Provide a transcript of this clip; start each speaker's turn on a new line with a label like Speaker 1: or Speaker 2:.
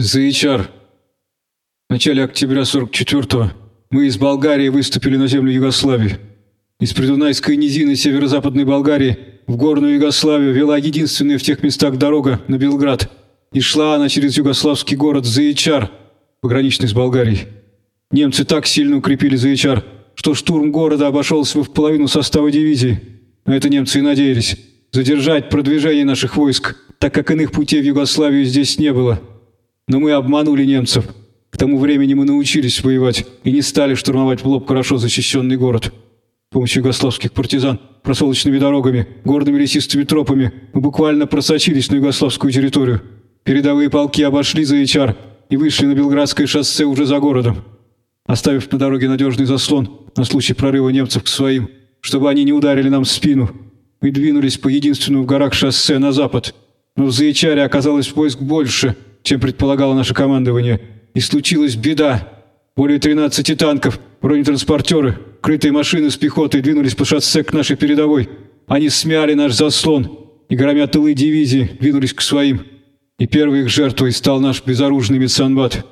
Speaker 1: Заичар. В начале октября 44-го мы из Болгарии выступили на землю Югославии. Из Придунайской низины северо-западной Болгарии в горную Югославию вела единственная в тех местах дорога на Белград, и шла она через югославский город Заичар, пограничный с Болгарией. Немцы так сильно укрепили Заичар, что штурм города обошелся бы в половину состава дивизии. На это немцы и надеялись. Задержать продвижение наших войск, так как иных путей в Югославию здесь не было. Но мы обманули немцев. К тому времени мы научились воевать и не стали штурмовать в лоб хорошо защищенный город. С помощью югославских партизан, просолочными дорогами, горными лесистыми тропами мы буквально просочились на югославскую территорию. Передовые полки обошли Заичар и вышли на Белградское шоссе уже за городом оставив на дороге надежный заслон на случай прорыва немцев к своим, чтобы они не ударили нам в спину. Мы двинулись по единственному в горах шоссе на запад, но в Заячаре оказалось войск больше, чем предполагало наше командование, и случилась беда. Более 13 танков, бронетранспортеры, крытые машины с пехотой двинулись по шоссе к нашей передовой. Они смяли наш заслон и, громя тылы дивизии, двинулись к своим. И первой их жертвой стал наш безоружный медсанбат.